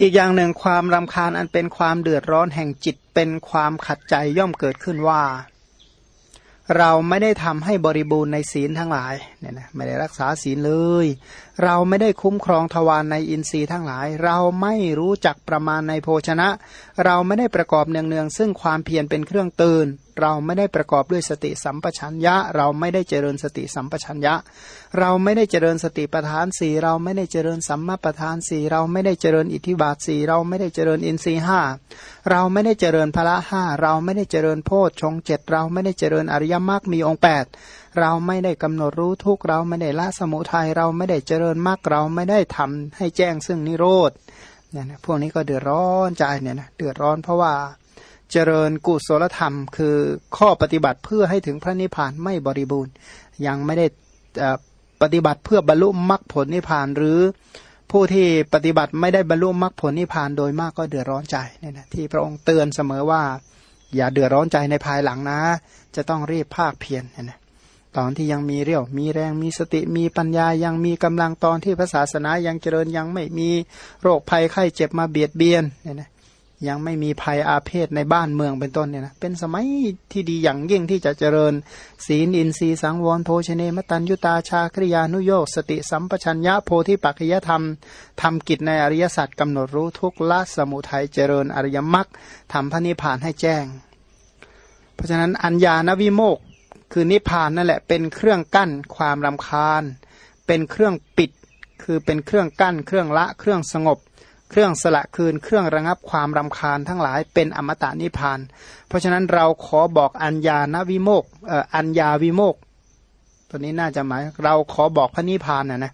อีกอย่างหนึ่งความรำคาญอันเป็นความเดือดร้อนแห่งจิตเป็นความขัดใจย่อมเกิดขึ้นว่า เราไม่ได้ทำให้บริบูรณ์ในศีลทั้งหลายเนี่ยนะไม่ได้รักษาศีลเลย เราไม่ได้คุ้มครองทวารในอินทรีย์ทั้งหลาย เราไม่รู้จักประมาณในโภชนะ เราไม่ได้ประกอบเนืองๆซึ่งความเพียรเป็นเครื่องตื่นเราไม่ได้ประกอบด้วยสติสัมปชัญญะ เราไม่ได้เจริญสติสัมปชัญญะเราไม่ได้เจริญสติปัฏฐานสี่เราไม่ได้เจริญสัมมาปัฏฐานสี่เราไม่ได้เจริญอิทธิบาทสี่เราไม่ได้เจริญอินทรีห้าเราไม่ได้เจริญพละห้าเราไม่ได้เจริญโพชฌงเจ็ดเราไม่ได้เจริญอริยมรรคมีองค์แปดเราไม่ได้กำหนดรู้ทุกเราไม่ได้ละสมุทัยเราไม่ได้เจริญมรรคเราไม่ได้ทำให้แจ้งซึ่งนิโรธเนี่ยนะพวกนี้ก็เดือดร้อนใจเนี่ยนะเดือดร้อนเพราะว่าเจริญกุศลธรรม คือข้อปฏิบัติเพื่อให้ถึงพระนิพพานไม่บริบูรณ์ ยังไม่ได้ ปฏิบัติเพื่อบรรลุมรรคผลนิพพานหรือผู้ที่ปฏิบัติไม่ได้บรรลุมรรคผลนิพพานโดยมากก็เดือดร้อนใจเนี่ยนะที่พระองค์เตือนเสมอว่า อย่าเดือดร้อนใจในภายหลังนะ จะต้องรีบภาคเพียรเนี่ยนะตอนที่ยังมีเรี่ยว มีแรงมีสติมีปัญญายังมีกำลังตอนที่พระศาสนายังเจริญยังไม่มีโรคภัยไข้เจ็บมาเบียดเบียนเนี่ยนะ ยังไม่มีภัยอาเพศในบ้านเมืองเป็นต้นเนี่ยนะเป็นสมัยที่ดีอย่างยิ่งที่จะเจริญ ศีลอินทรีย์สังวรโภชเนมตัญยุตาชาคริยานุโยกสติสัมปชัญญะโพธิปัจจยธรรมทำกิจในอริยสัจกำหนดรู้ทุกละสมุทัยเจริญอริยมรรคทำพระนิพพานให้แจ้ง เพราะฉะนั้นอัญญานวิโมกคือนิพพานนั่นแหละเป็นเครื่องกั้นความรำคาญ เป็นเครื่องปิดคือเป็นเครื่องกั้น เครื่องละเครื่องสงบ เครื่องสละคืน เครื่องระงับความรำคาญทั้งหลายเป็นอมตะนิพาน เพราะฉะนั้นเราขอบอกอัญญาณวิโมกอ่ออัญญาวิโมกตัวนี้น่าจะหมายเราขอบอกพระนิพานนะนะ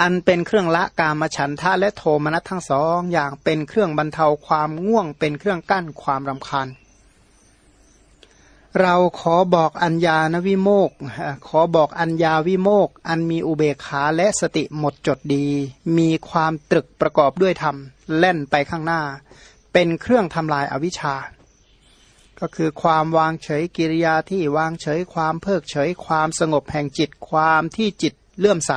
อันเป็นเครื่องละกามฉันทะและโทมนัสทั้งสองอย่างเป็นเครื่องบรรเทาความง่วงเป็นเครื่องกั้นความรำคาญ เราขอบอกอัญญานวิโมกขอบอกอัญญาวิโมกอันมีอุเบกขาและสติหมดจดดี มีความตรึกประกอบด้วยธรรมเล่นไปข้างหน้า เป็นเครื่องทำลายอาวิชชา ก็คือความวางเฉยกิริยาที่วางเฉยความเพิกเฉยความสงบแห่งจิต ความที่จิตเลื่อมใส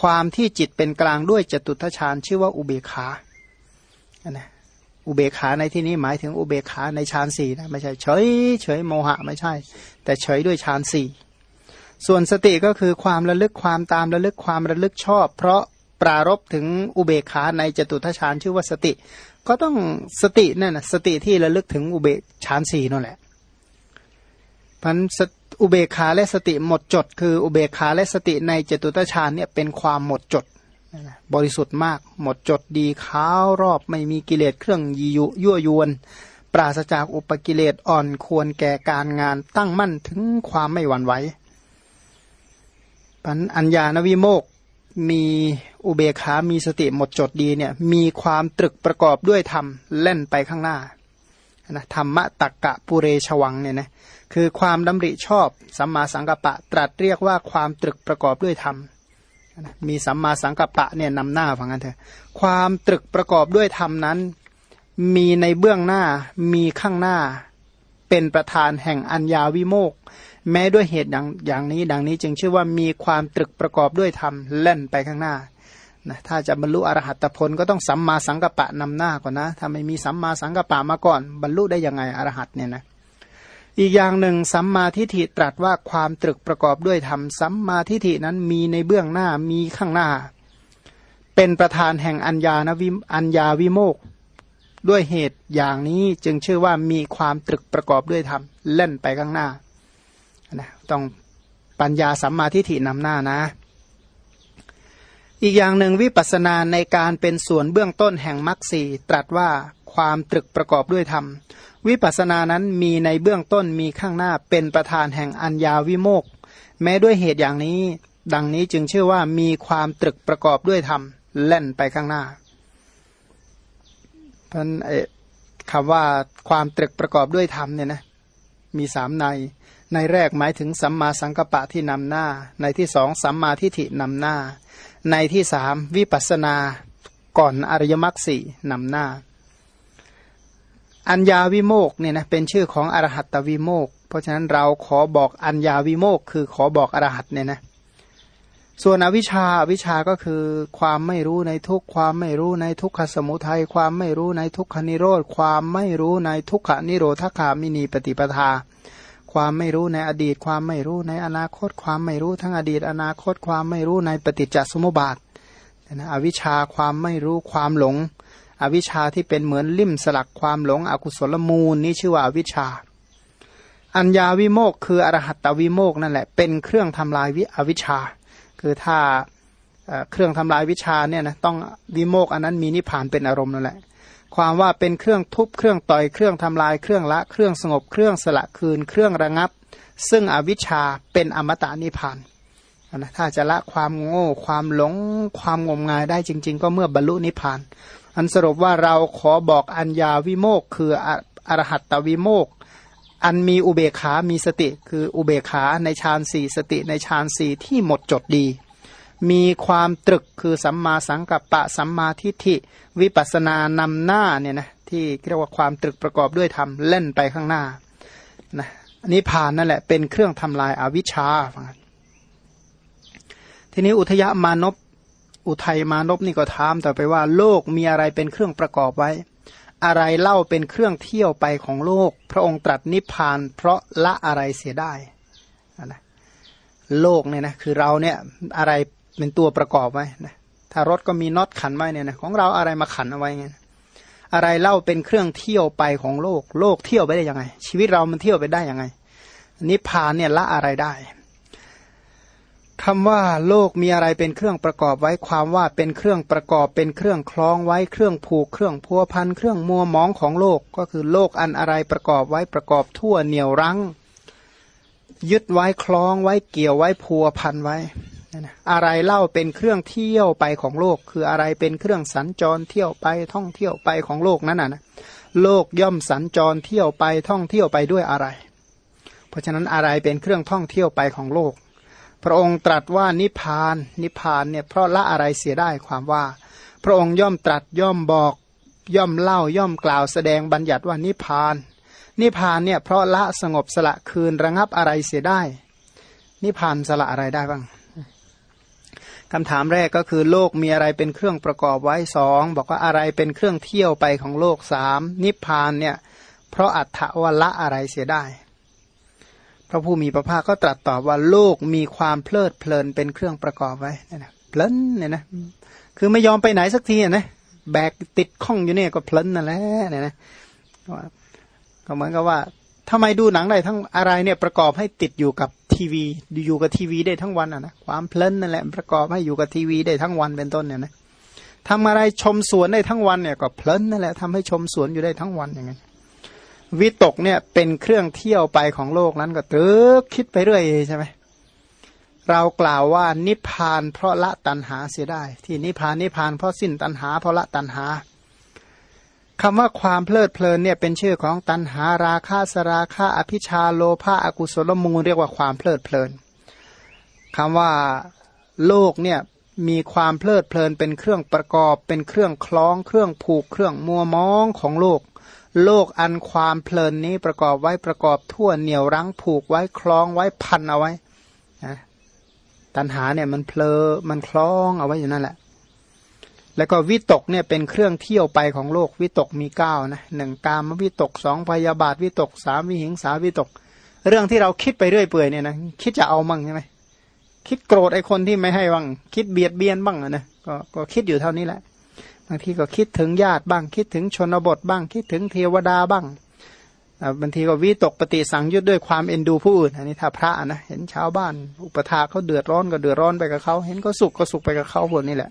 ความที่จิตเป็นกลางด้วยจตุทชาญชื่อว่าอุเบกขานะ อุเบกขาในที่นี้หมายถึงอุเบกขาในฌานสี่นะไม่ใช่เฉยเฉยโมหะไม่ใช่ แต่เฉยด้วยฌานสี่ส่วนสติก็คือความระลึกความตามระลึกความระลึกชอบ เพราะปรารบถึงอุเบกขาในจตุทชานชื่อว่าสติ ก็ต้องสตินั่นนะสติที่ระลึกถึงอุเบกฌานสี่นั่นแหละพันอุเบกขาและสติหมดจด คืออุเบกขาและสติในจตุตฌานเนี่ยเป็นความหมดจด บริสุทธิ์มาก หมดจดดีขาวรอบไม่มีกิเลสเครื่องยียุยั่วยวน ปราศจากอุปกิเลสอ่อนควรแก่การงานตั้งมั่นถึงความไม่หวั่นไหวปัญอัญญาณวิโมกมีอุเบขามีสติหมดจดดีเนี่ยมีความตรึกประกอบด้วยธรรมเล่นไปข้างหน้านะธรรมะตักกะปุเรชวังเนี่ยนะคือความดำริชอบสัมมาสังกัปปะตรัสเรียกว่าความตรึกประกอบด้วยธรรม มีสัมมาสังกัปปะเนี่ยนำหน้าฟังกันเถอะความตรึกประกอบด้วยธรรมนั้น มีในเบื้องหน้ามีข้างหน้า เป็นประธานแห่งอัญญาวิโมกแม้ด้วยเหตุอย่างอย่างนี้ดังนี้จึงชื่อว่ามีความตรึกประกอบด้วยธรรมเล่นไปข้างหน้านะถ้าจะบรรลุอรหัตผลก็ต้องสัมมาสังกัปปะนำหน้าก่อนนะถ้าไม่มีสัมมาสังกัปปะมาก่อน บรรลุได้ยังไงอรหัตเนี่ยนะ อีกอย่างหนึ่งสัมมาทิฏฐิตรัสว่าความตรึกประกอบด้วยธรรมสัมมาทิฏฐินั้นมีในเบื้องหน้ามีข้างหน้า เป็นประธานแห่งอัญญาณวิอัญญาวิโมกด้วยเหตุอย่างนี้จึงชื่อว่ามีความตรึกประกอบด้วยธรรมเล่นไปข้างหน้านะต้องปัญญาสัมมาทิฏฐินำหน้านะ อีกอย่างหนึ่งวิปัสสนาในการเป็นส่วนเบื้องต้นแห่งมรรคสีตรัสว่าความตรึกประกอบด้วยธรรม วิปัสสนานั้นมีในเบื้องต้นมีข้างหน้าเป็นประธานแห่งอัญญาวิโมกแม้ด้วยเหตุอย่างนี้ ดังนี้จึงเชื่อว่ามีความตรึกประกอบด้วยธรรมเล่นไปข้างหน้าพราะคำว่าความตรึกประกอบด้วยธรรมเนี่ยนะมีสามใน ในแรกหมายถึงสัมมาสังกปปะที่นำหน้า ในที่สองสัมมาทิฏฐินำหน้า ในที่สามวิปัสสนาก่อนอริยมรรคสี่นำหน้า อัญญาวิโมกเนี่ยนะเป็นชื่อของอรหัตตวิโมก เพราะฉะนั้นเราขอบอกอัญญาวิโมกคือขอบอกอรหัตเนี่ยนะส่วนอวิชชาอวิชชาก็คือความไม่รู้ในทุกความไม่รู้ในทุกขสมุทัยความไม่รู้ในทุกขนิโรธความไม่รู้ในทุกขนิโรธคามินีปฏิปทา ความไม่รู้ในอดีต ความไม่รู้ในอนาคต ความไม่รู้ทั้งอดีต อนาคต ความไม่รู้ในปฏิจจสมุปบาทนะอวิชชาความไม่รู้ความหลง อวิชชาที่เป็นเหมือนลิ่มสลักความหลง อกุศลมูลนี่ชื่อว่าอวิชชา อัญญาวิโมกคืออรหัตตวิโมกนั่นแหละเป็นเครื่องทำลายวิอวิชชา คือถ้าเครื่องทำลายวิชาเนี่ยนะต้องวิโมกอันนั้นมีนิพพานเป็นอารมณ์นั่นแหละ ความว่าเป็นเครื่องทุบเครื่องต่อยเครื่องทำลายเครื่องละเครื่องสงบเครื่องสละคืนเครื่องระงับ ซึ่งอวิชชาเป็นอมตะนิพพานนะถ้าจะละความโง่ความหลงความงมงายได้จริง ๆ ก็เมื่อบรรลุนิพพาน อันสรุปว่าเราขอบอกอัญญาวิโมกคืออรหัตตวิโมกอันมีอุเบขา มีสติ คืออุเบขาในฌานสี่สติในฌานสี่ที่หมดจดดี มีความตรึกคือสัมมาสังกัปปะสัมมาทิฏฐิ วิปัสนานำหน้าเนี่ยนะที่เรียกว่าความตรึกประกอบด้วยธรรมเล่นไปข้างหน้านะนิพพานนั่นแหละเป็นเครื่องทำลายอาวิชชาทีนี้อุทยมานพอุทัยมานพนี่ก็ถามต่อไปว่า โลกมีอะไรเป็นเครื่องประกอบไว้ อะไรเล่าเป็นเครื่องเที่ยวไปของโลก พระองค์ตรัสนิพพาน เพราะละอะไรเสียได้นะโลกเนี่ยนะคือเราเนี่ยอะไร เป็นตัวประกอบไว้นะถ้ารถก็มีน็อตขันไว้เนี่ยนะของเราอะไรมาขันเอาไว้ไงอะไรเล่าเป็นเครื่องเที่ยวไปของโลก โลกเที่ยวไปได้ยังไง ชีวิตเรามันเที่ยวไปได้ยังไงนิพพานเนี่ยละอะไรได้คำว่าโลกมีอะไรเป็นเครื่องประกอบไว้ความว่าเป็นเครื่องประกอบเป็นเครื่องคล้องไว้เครื่องผูกเครื่องพัวพันเครื่องมัวมองของโลกก็คือโลกอันอะไรประกอบไว้ประกอบทั่วเหนี่ยวรั้ง ยึดไว้คล้องไว้เกี่ยวไว้พัวพันไว้ อะไรเล่าเป็นเครื่องเที่ยวไปของโลก คืออะไรเป็นเครื่องสัญจรเที่ยวไปท่องเที่ยวไปของโลกนั้นน่ะนะโลกย่อมสัญจรเที่ยวไปท่องเที่ยวไปด้วยอะไร เพราะฉะนั้นอะไรเป็นเครื่องท่องเที่ยวไปของโลก พระองค์ตรัสว่านิพาน นิพานเนี่ยเพราะละอะไรเสียได้ความว่า พระองค์ย่อมตรัสย่อมบอกย่อมเล่าย่อมกล่าวแสดงบัญญัติว่านิพาน นิพานเนี่ยเพราะละสงบสละคืนระงับอะไรเสียได้ นิพานสละอะไรได้บ้าง คำถามแรกก็คือโลกมีอะไรเป็นเครื่องประกอบไว้สองบอกว่าอะไรเป็นเครื่องเที่ยวไปของโลกสามนิพพานเนี่ยเพราะอัตถวละอะไรเสียได้พระผู้มีพระภาคก็ตรัสตอบว่าโลกมีความเพลิดเพลินเป็นเครื่องประกอบไว้เนี่ยนะเพลินเนี่ยนะคือไม่ยอมไปไหนสักทีนะแบกติดข้องอยู่เนี่ยก็เพลินนั่นแหละเนี่ยนะก็เหมือนกับว่า ทำไมดูหนังได้ทั้งอะไรเนี่ยประกอบให้ติดอยู่กับทีวีอยู่กับทีวีได้ทั้งวันอะนะความเพลินนั่นแหละประกอบให้อยู่กับทีวีได้ทั้งวันเป็นต้นเนี่ยนะทำอะไรชมสวนได้ทั้งวันเนี่ยก็เพลินนั่นแหละทำให้ชมสวนอยู่ได้ทั้งวันอย่างเงี้ยวิตกเนี่ยเป็นเครื่องเที่ยวไปของโลกนั้นก็ตึกคิดไปเรื่อยใช่ไหมเรากล่าวว่านิพพานเพราะละตัณหาเสียได้ ที่นิพพานนิพพานเพราะสิ้นตัณหาเพราะละตัณหา คำว่าความเพลิดเพลินเนี่ยเป็นชื่อของตัณหาราคะสราคะอภิชาโลภะอกุศลมูลเรียกว่าความเพลิดเพลินคำว่าโลกเนี่ยมีความเพลิดเพลินเป็นเครื่องประกอบเป็นเครื่องคล้อง เครื่องผูกเครื่องมัวมองของโลก โลกอันความเพลินนี้ประกอบไว้ประกอบทั่วเหนี่ยวรั้งผูกไว้คล้องไว้พันเอาไว้นะตันหาเนี่ยมันเพลอมันคล้องเอาไว้อยู่นั่นแหละ แล้วก็วิตกเนี่ยเป็นเครื่องเที่ยวไปของโลกวิตกมีเก้านะหนึ่งกามวิตกสองพยาบาทวิตกสามวิหิงสาวิตก เรื่องที่เราคิดไปเรื่อยเปื่อยเนี่ยนะคิดจะเอามั่งใช่ไหมคิดโกรธไอ้คนที่ไม่ให้บ้างคิดเบียดเบียนบ้างนะก็ก็คิดอยู่เท่านี้แหละ บางทีก็คิดถึงญาติบ้าง คิดถึงชนบทบ้าง คิดถึงเทวดาบ้างบางทีก็วิตกปฏิสังยุตด้วยความเอ็นดูผู้อื่นอันนี้ถ้าพระนะเห็นชาวบ้าน อุปถาเขาเดือดร้อนก็เดือดร้อนไปกับเขาเห็นก็สุขก็สุขไปกับเขาพวกนี้แหละ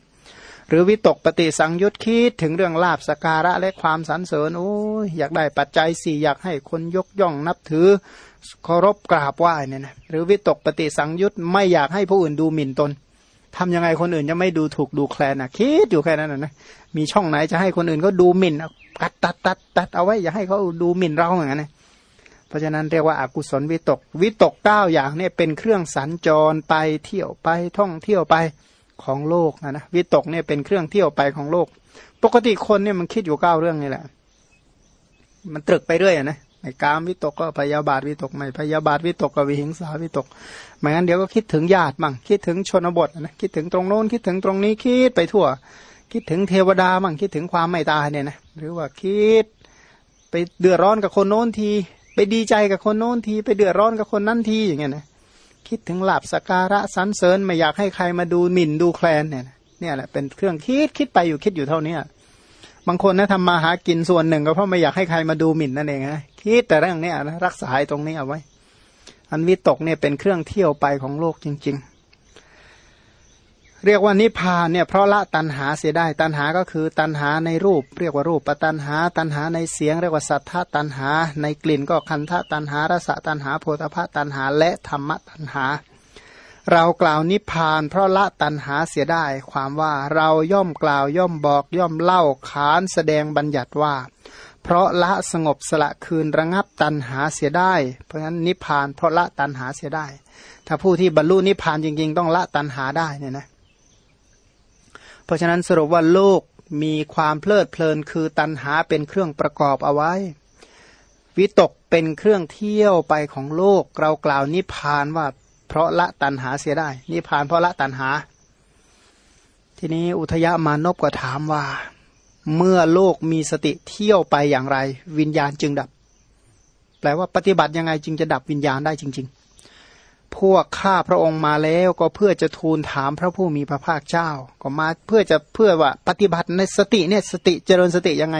หรือวิตกปฏิสังยุตคิดถึงเรื่องลาบสการะและความสรรเสริญโอ้ยอยากได้ปัจจัยสี่อยากให้คนยกย่องนับถือเคารพกราบไหว้เนี่ยนะหรือวิตกปฏิสังยุตไม่อยากให้ผู้อื่นดูหมิ่นตนทำยังไงคนอื่นจะไม่ดูถูกดูแคลนนะคิดอยู่แค่นั้นนะมีช่องไหนจะให้คนอื่นเขาดูหมิ่นตัดตัดตัดตัดเอาไว้อย่าให้เขาดูหมิ่นเราเหมือนกันนะเพราะฉะนั้นเรียกว่าอากุศลวิตก วิตกเก้าอย่างเนี่ยเป็นเครื่องสัญจรไปเที่ยวไปท่องเที่ยวไป ของโลกนะนะวิตกเนี่ยเป็นเครื่องเที่ยวไปของโลก ปกติคนเนี่ยมันคิดอยู่เก้าเรื่องนี่แหละ มันตรึกไปเรื่อยนะไม่กามวิตกก็พยาบาทวิตกไม่พยาบาทวิตกก็วิหิงสาวิตกไม่งั้นเดี๋ยวก็คิดถึงญาติมั่งคิดถึงชนบทนะคิดถึงตรงโน้นคิดถึงตรงนี้คิดไปทั่ว คิดถึงเทวดามั่งคิดถึงความไม่ตายเนี่ยนะหรือว่าคิด ไปเดือดร้อนกับคนโน้นที ไปดีใจกับคนโน้นที ไปเดือดร้อนกับคนนั้นทีอย่างเงี้ยนะ คิดถึงหลับสการะสันเสริญไม่อยากให้ใครมาดูหมิ่นดูแคลนเนี่ยเนี่ยแหละเป็นเครื่องคิดคิดไปอยู่คิดอยู่เท่านี้บางคนนะทำมาหากินส่วนหนึ่งก็เพราะไม่อยากให้ใครมาดูหมิ่นนั่นเองนะคิดแต่เรื่องนี้นะรักษาตรงนี้เอาไว้ อันวิตกเนี่ยเป็นเครื่องเที่ยวไปของโลกจริง ๆ เรียกว่านิพพานเนี่ยเพราะละตัณหาเสียได้ตัณหาก็คือตัณหาในรูป เรียกว่ารูปปตัณหา ตัณหาในเสียง เรียกว่าสัทธาตัณหา ในกลิ่นก็คันธตัณหารสตัณหาโพธพะตัณหาและธรรมตัณหา เรากล่าวนิพพาน เพราะละตันหาเสียได้ ความว่าเราย่อมกล่าวย่อมบอกย่อมเล่าขานแสดงบัญญัติว่า เพราะละสงบสละคืนระงับตันหาเสียได้ เพราะฉะนั้นนิพพานเพราะละตันหาเสียได้ ถ้าผู้ที่บรรลุนิพพานจริง ๆ ต้องละตันหาได้เนี่ยนะ ราะฉะนั้นสรุปว่าโลกมีความเพลิดเพลินคือตันหาเป็นเครื่องประกอบเอาไว้ วิตกเป็นเครื่องเที่ยวไปของโลก เรากล่าวนิพานว่า เพราะละตันหาเสียได้ นิพพานเพราะละตันหา ทีนี้อุทยามานพก็ถามว่า เมื่อโลกมีสติเที่ยวไปอย่างไร วิญญาณจึงดับ แปลว่าปฏิบัติยังไงจึงจะดับวิญญาณได้จริง ๆ พวกข้าพระองค์มาแล้วก็เพื่อจะทูลถามพระผู้มีพระภาคเจ้า ก็มาเพื่อจะเพื่อว่าปฏิบัติในสติเนี่ยสติเจริญสติยังไง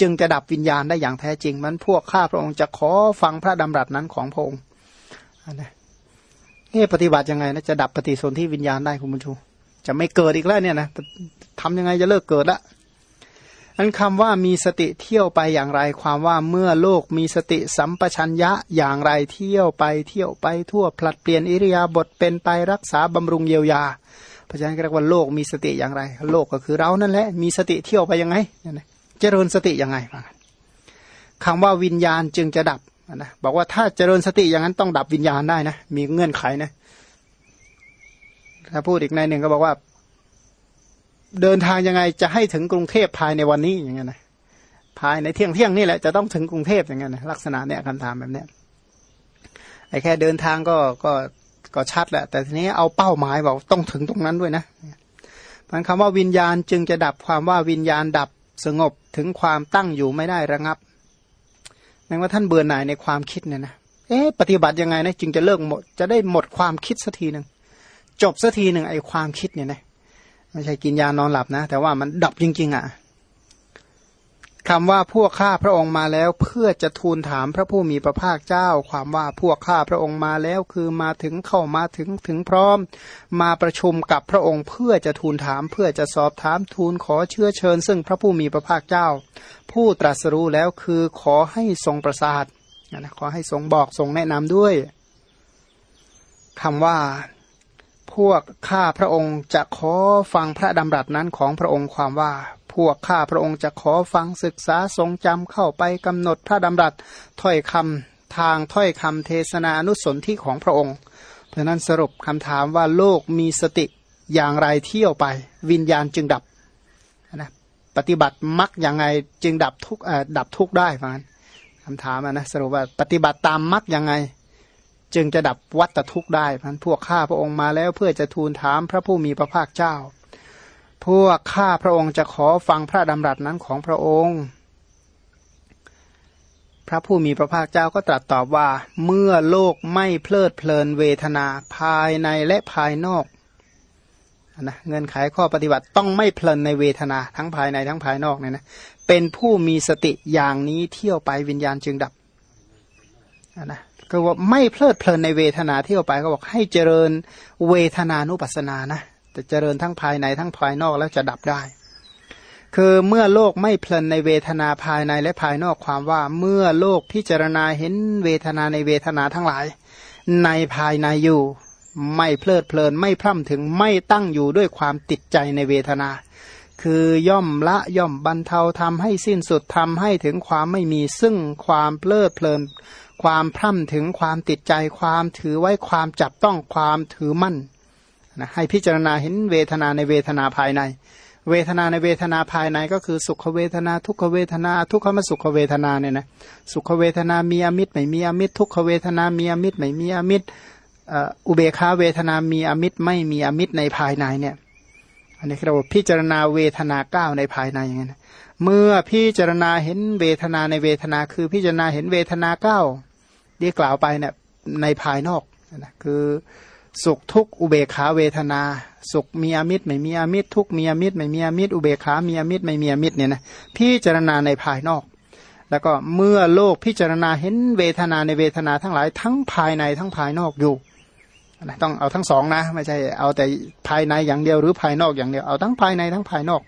จึงจะดับวิญญาณได้อย่างแท้จริง มันพวกข้าพระองค์จะขอฟังพระดำรัสนั้นของพระองค์นะเอ๊ปฏิบัติยังไงนะจะดับปฏิสนธิวิญญาณได้คุณบุญชูจะไม่เกิดอีกแล้วเนี่ยนะทำยังไงจะเลิกเกิดละ อันคำว่ามีสติเที่ยวไปอย่างไร ความว่าเมื่อโลกมีสติสัมปชัญญะอย่างไรเที่ยวไปเที่ยวไปทั่วผลัดเปลี่ยนอิริยาบถเป็นไปรักษาบำรุงเยียวยาเพราะฉะนั้นเรียกว่าโลกมีสติอย่างไร โลกก็คือเรานั่นแหละมีสติเที่ยวไปยังไงเจริญสติยังไงคำว่าวิญญาณจึงจะดับนะบอกว่าถ้าเจริญสติอย่างนั้นต้องดับวิญญาณได้นะมีเงื่อนไขนะถ้าพูดอีกในหนึ่งก็บอกว่า เดินทางยังไงจะให้ถึงกรุงเทพภายในวันนี้อย่างเงี้ยนะภายในเที่ยงเที่ยงนี่แหละจะต้องถึงกรุงเทพอย่างเงี้ยนะลักษณะเนี่ยคำถามแบบเนี้ยไอ้แค่เดินทางก็ก็ก็ชัดแหละ แต่ทีนี้เอาเป้าหมายบอกต้องถึงตรงนั้นด้วยนะมันคำว่าวิญญาณจึงจะดับความว่าวิญญาณดับสงบถึงความตั้งอยู่ไม่ได้ระงับแม้ว่าท่านเบื่อหน่ายในความคิดเนี่ยนะเอ๊ะปฏิบัติยังไงนะจึงจะเลิกหมดจะได้หมดความคิดสักทีหนึ่งจบสักทีหนึ่งไอ้ความคิดเนี่ยนะ ไม่ใช่กินยานอนหลับนะ แต่ว่ามันดับจริง ๆอะคำว่าพวกข้าพระองค์มาแล้ว เพื่อจะทูลถามพระผู้มีพระภาคเจ้า ความว่าพวกข้าพระองค์มาแล้ว คือมาถึงเข้ามาถึงถึงพร้อม มาประชุมกับพระองค์ เพื่อจะทูลถาม เพื่อจะสอบถามทูลขอเชื้อเชิญ ซึ่งพระผู้มีพระภาคเจ้า ผู้ตรัสรู้แล้วคือขอให้ทรงประสาทนะขอให้ทรงบอกทรงแนะนำด้วยคำว่า พวกข้าพระองค์จะขอฟังพระดำรัสนั้นของพระองค์ความว่า พวกข้าพระองค์จะขอฟังศึกษาทรงจำเข้าไปกำหนดพระดำรัสถ้อยคำทางถ้อยคำเทศนานุสนที่ของพระองค์เพราะนั้นสรุปคำถามว่าโลกมีสติอย่างไรเที่ยวไป วิญญาณจึงดับนะปฏิบัติมักอย่างไงจึงดับทุกดับทุกได้ฟังคำถามนะสรุปว่าปฏิบัติตามมักยังไง จึงจะดับวัตทุกได้พันพวกข้าพระองค์มาแล้วเพื่อจะทูลถามพระผู้มีพระภาคเจ้า พวกข้าพระองค์จะขอฟังพระดำรัสนั้นของพระองค์ พระผู้มีพระภาคเจ้าก็ตรัสตอบว่า เมื่อโลกไม่เพลิดเพลินเวทนาภายในและภายนอกนะเงินขายข้อปฏิบัติต้องไม่เพลินในเวทนาทั้งภายในทั้งภายนอกเนี่ยนะเป็นผู้มีสติอย่างนี้เที่ยวไปวิญญาณจึงดับนะ ก็ว่าไม่เพลิดเพลินในเวทนาเที่ยวไปก็บอกให้เจริญเวทนานุปัสสนานะจะเจริญทั้งภายในทั้งภายนอกแล้วจะดับได้ คือเมื่อโลกไม่เพลินในเวทนาภายในและภายนอกความว่าเมื่อโลกพิจารณาเห็นเวทนาในเวทนาทั้งหลาย ในภายในอยู่ ไม่เพลิดเพลินไม่พร่ำถึงไม่ตั้งอยู่ด้วยความติดใจในเวทนา คือย่อมละย่อมบรรเทาทำให้สิ้นสุดทำให้ถึงความไม่มีซึ่งความเพลิดเพลิน ความพร่ำถึงความติดใจความถือไว้ความจับต้องความถือมั่นนะให้พิจารณาเห็นเวทนาในเวทนาภายใน เวทนาในเวทนาภายในก็คือสุขเวทนา ทุกขเวทนา ทุกขมสุขเวทนาเนี่ยนะสุขเวทนามีอมิตรไม่มีอมิตรทุกขเวทนามีอมิตรไม่มีอมิตรอุเบคาเวทนามีอมิตรไม่มีอมิตรในภายในเนี่ยอันนี้เราพิจารณาเวทนาเก้าในภายในอย่างนี้ เมื่อพิจารณาเห็นเวทนาในเวทนาคือพิจารณาเห็นเวทนาเก้าที่กล่าวไปเนี่ยในภายนอกนะคือสุขทุกอุเบขาเวทนา สุขมีอมิตรไม่มีอมิตรทุกมีอมิตรไม่มีอมิตรอุเบขามีอมิตรไม่มีอมิตรเนี่ยนะพิจารณาในภายนอก แล้วก็เมื่อโลกพิจารณาเห็นเวทนาในเวทนาทั้งหลายทั้งภายในทั้งภายนอกอยู่นะต้องเอาทั้งสองนะ ไม่ใช่เอาแต่ภายในอย่างเดียวหรือภายนอกอย่างเดียวเอาทั้งภายในทั้งภายนอก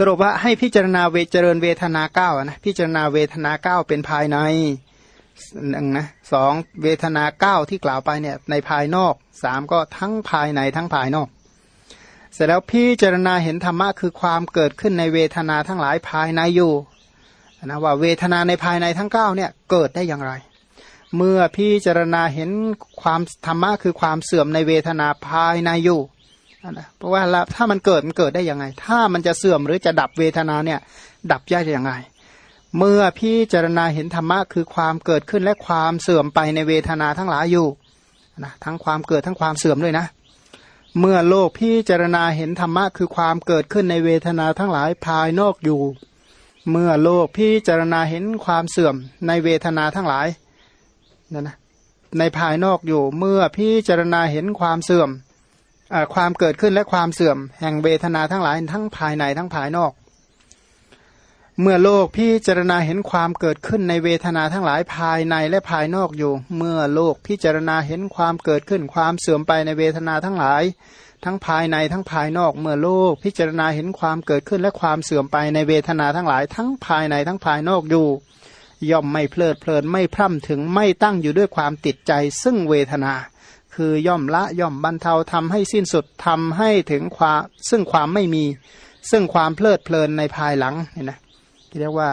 สรุปว่าให้พิจารณาเวเจริญเวทนาเก้านะพิจารณาเวทนาเก้าเป็นภายในหนึ่งนะสองเวทนาเก้าที่กล่าวไปเนี่ยในภายนอกสามก็ทั้งภายในทั้งภายนอก เสร็จแล้วพิจารณาเห็นธรรมะคือความเกิดขึ้นในเวทนาทั้งหลายภายในอยู่นะว่าเวทนาในภายในทั้งเก้าเนี่ยเกิดได้อย่างไร เมื่อพิจารณาเห็นความธรรมะคือความเสื่อมในเวทนาภายในอยู่ นะเพราะว่าถ้ามันเกิดมันเกิดได้ยังไง ถ้ามันจะเสื่อมหรือจะดับเวทนาเนี่ยดับยากยังไง เมื่อพิจารณาเห็นธรรมะคือความเกิดขึ้นและความเสื่อมไปในเวทนาทั้งหลายอยู่นะทั้งความเกิดทั้งความเสื่อมด้วยนะ เมื่อโลกพิจารณาเห็นธรรมะคือความเกิดขึ้นในเวทนาทั้งหลายภายนอกอยู่ เมื่อโลกพิจารณาเห็นความเสื่อมในเวทนาทั้งหลายนั่นนะในภายนอกอยู่ เมื่อพิจารณาเห็นความเสื่อม ความเกิดขึ้นและความเสื่อม แห่งเวทนาทั้งหลายทั้งภายในทั้งภายนอก เมื่อโลกพิจารณาเห็นความเกิดขึ้นในเวทนาทั้งหลายภายในและภายนอกอยู่ เมื่อโลกพิจารณาเห็นความเกิดขึ้น ความเสื่อมไปในเวทนาทั้งหลาย ทั้งภายในทั้งภายนอก เมื่อโลกพิจารณาเห็นความเกิดขึ้นและความเสื่อมไปในเวทนาทั้งหลาย ทั้งภายในทั้งภายนอกอยู่ ย่อมไม่เพลิดเพลินไม่พร่ำถึงไม่ตั้งอยู่ด้วยความติดใจซึ่งเวทนา คือย่อมละย่อมบรรเทาทำให้สิ้นสุดทำให้ถึงความซึ่งความไม่มี ซึ่งความเพลิดเพลินในภายหลังเห็นไหมเรียกว่า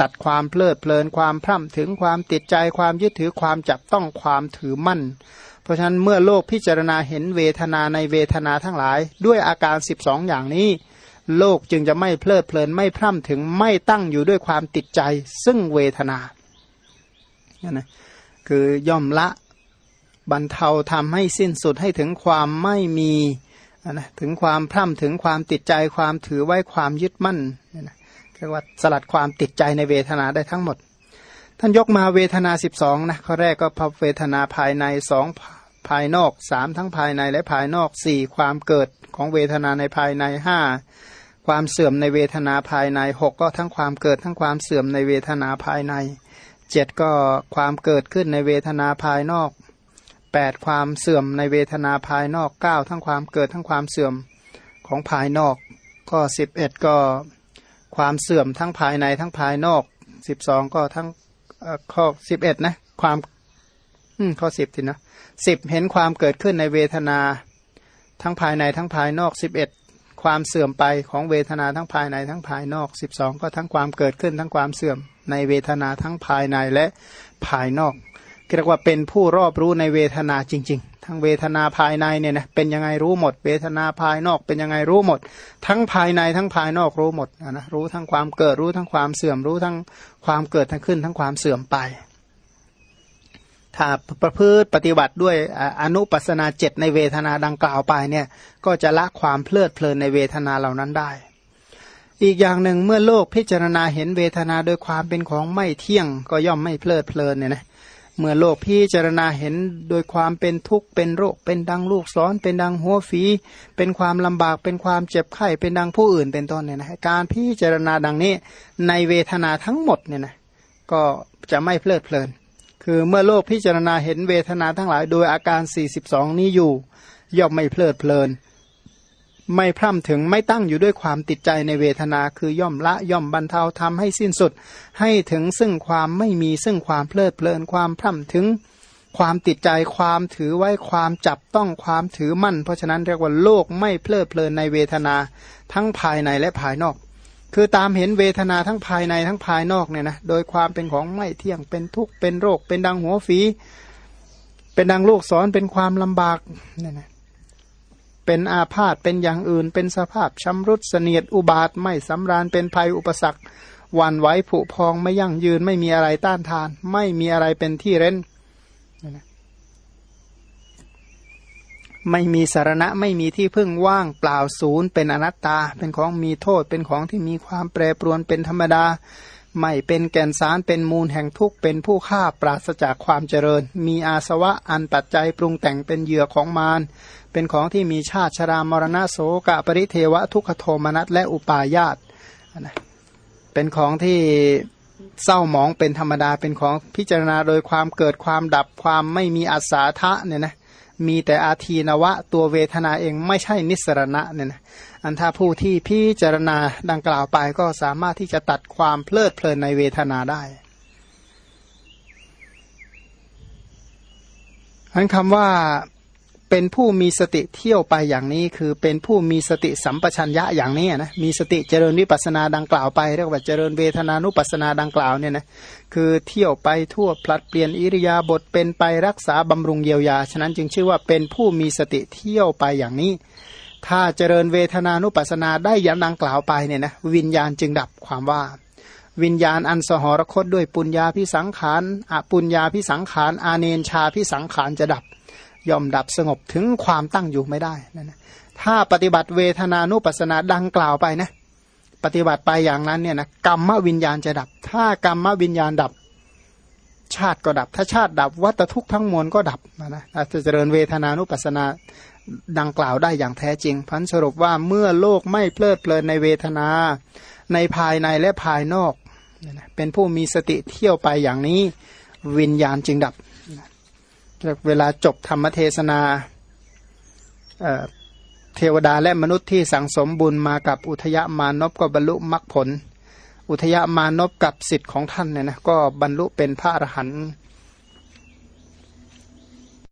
ตัดความเพลิดเพลินความพร่ำถึงความติดใจความยึดถือความจับต้องความถือมั่น เพราะฉะนั้นเมื่อโลกพิจารณาเห็นเวทนาในเวทนาทั้งหลาย ด้วยอาการ 12 อย่างนี้ โลกจึงจะไม่เพลิดเพลินไม่พร่ำถึงไม่ตั้งอยู่ด้วยความติดใจ ซึ่งเวทนานี่นะคือย่อมละ บรรเทาทำให้สิ้นสุดให้ถึงความไม่มีนะถึงความพร่ำถึงความติดใจความถือไว้ความยึดมั่นนี่นะรียกว่าสลัดความติดใจในเวทนาได้ทั้งหมด ท่านยกมาเวทนาสิบสองนะข้อแรกก็พบเวทนาภายในสองภายนอกสามทั้งภายในและภายนอกสี่ความเกิดของเวทนาในภายในห้าความเสื่อมในเวทนาภายในหกก็ทั้งความเกิดทั้งความเสื่อมในเวทนาภายในเจ็ดก็ความเกิดขึ้นในเวทนาภายนอก แปดความเสื่อมในเวทนาภายนอกเก้าทั้งความเกิดทั้งความเสื่อมของภายนอกก็สิบเอ็ดก็ความเสื่อมทั้งภายในทั้งภายนอกสิบสองก็ทั้งข้อสิบเอ็ดนะความข้อสิบทีนะสิบเห็นความเกิดขึ้นในเวทนาทั้งภายในทั้งภายนอกสิบเอ็ดความเสื่อมไปของเวทนาทั้งภายในทั้งภายนอกสิบสองก็ทั้งความเกิดขึ้นทั้งความเสื่อมในเวทนาทั้งภายในและภายนอก เรียกว่าเป็นผู้รอบรู้ในเวทนาจริง ๆ ทั้งเวทนาภายในเนี่ยนะเป็นยังไงรู้หมด เวทนาภายนอกเป็นยังไงรู้หมด ทั้งภายในทั้งภายนอกรู้หมดนะรู้ทั้งความเกิดรู้ทั้งความเสื่อมรู้ทั้งความเกิดทั้งขึ้น ทั้งความเสื่อมไป ถ้าประพฤติปฏิบัติด้วยอนุปัสนาเจ็ดในเวทนาดังกล่าวไปเนี่ยก็จะละความเพลิดเพลินในเวทนาเหล่านั้นได้อีกอย่างหนึ่งเมื่อโลกพิจารณาเห็นเวทนาโดยความเป็นของไม่เที่ยงก็ย่อมไม่เพลิดเพลินเนี่ยนะ เมื่อโลกพิจารณาเห็นโดยความเป็นทุกข์เป็นโรค เป็นดังลูกซ้อน เป็นดังหัวฝี เป็นความลำบากเป็นความเจ็บไข้เป็นดังผู้อื่นเป็นต้นเนี่ยนะการพิจารณาดังนี้ในเวทนาทั้งหมดเนี่ยนะก็จะไม่เพลิดเพลิน คือเมื่อโลกพิจารณาเห็นเวทนาทั้งหลาย โดยอาการ 42 นี้อยู่ ย่อมไม่เพลิดเพลิน ไม่พร่ำถึงไม่ตั้งอยู่ด้วยความติดใจในเวทนาคือย่อมละย่อมบรรเทาทำให้สิ้นสุด ให้ถึงซึ่งความไม่มีซึ่งความเพลิดเพลินความพร่ำถึง ความติดใจความถือไว้ความจับต้องความถือมั่น เพราะฉะนั้นเรียกว่าโลกไม่เพลิดเพลินในเวทนาทั้งภายในและภายนอก คือตามเห็นเวทนาทั้งภายในทั้งภายนอกเนี่ยนะโดยความเป็นของไม่เที่ยงเป็นทุกข์เป็นโรค เป็นดังหัวฝี เป็นดังลูกศรเป็นความลำบากเนี่ยนะ เป็นอาพาธเป็นอย่างอื่น เป็นสภาพชำรุดเสนียดอุบาทไม่สำราญเป็นภัยอุปสรรควันไหวผุพองไม่ยั่งยืนไม่มีอะไรต้านทาน ไม่มีอะไรเป็นที่เร้น ไม่มีสารณะไม่มีที่พึ่งว่างเปล่าศูนย์เป็นอนัตตา เป็นของมีโทษเป็นของที่มีความแปรปรวนเป็นธรรมดา ไม่เป็นแก่นสารเป็นมูลแห่งทุกข์เป็นผู้ฆ่าปราศจากความเจริญ มีอาสวะอันปัจจัยปรุงแต่งเป็นเหยื่อของมารเป็นของที่มีชาติชรามรณะโสกะปริเทวะทุกขโทมนัสและอุปาญาตเป็นของที่เศร้าหมองเป็นธรรมดาเป็นของพิจารณาโดยความเกิดความดับความไม่มีอัศาทะเนี่ยนะมีแต่อาทีนวะตัวเวทนาเองไม่ใช่นิสรณะเนี่ยนะ อันถ้าผู้ที่พิจารณาดังกล่าวไปก็สามารถที่จะตัดความเพลิดเพลินในเวทนาได้อันคำว่าเป็นผู้มีสติเที่ยวไปอย่างนี้ คือเป็นผู้มีสติสัมปชัญญะอย่างนี้นะมีสติเจริญวิปัสนาดังกล่าวไปเรียกว่าเจริญเวทนานุปัสนาดังกล่าวเนี่ยนะคือเที่ยวไปทั่วพลัดเปลี่ยนอิริยาบถเป็นไปรักษาบำรุงเยียวยา ฉะนั้นจึงชื่อว่าเป็นผู้มีสติเที่ยวไปอย่างนี้ ถ้าเจริญเวทนานุปัสนาได้อย่างดังกล่าวไปเนี่ยนะวิญญาณจึงดับความว่า วิญญาณอันสหรคตด้วยปุญญาพิสังขารอปุญญาพิสังขารอาเนนชาพิสังขารจะดับย่อมดับสงบถึงความตั้งอยู่ไม่ได้นั่นนะถ้าปฏิบัติเวทนานุปัสนาดังกล่าวไปนะปฏิบัติไปอย่างนั้นเนี่ยนะกรรมวิญญาณจะดับ ถ้ากรรมวิญญาณดับ ชาติก็ดับ ถ้าชาติดับวัตทุกข์ทั้งมวลก็ดับนะนะจะเจริญเวทนานุปัสนา ดังกล่าวได้อย่างแท้จริง พันสรุปว่าเมื่อโลกไม่เพลิดเพลินในเวทนา ในภายในและภายนอก เป็นผู้มีสติเที่ยวไปอย่างนี้ วิญญาณจึงดับ เวลาจบธรรมเทศนาเทวดาและมนุษย์ที่สังสมบุญมากับอุทยมานพก็บรรลุมรรคผล อุทยมานพกับสิทธิ์ของท่านเนี่ยนะก็บรรลุเป็นพระอรหันต์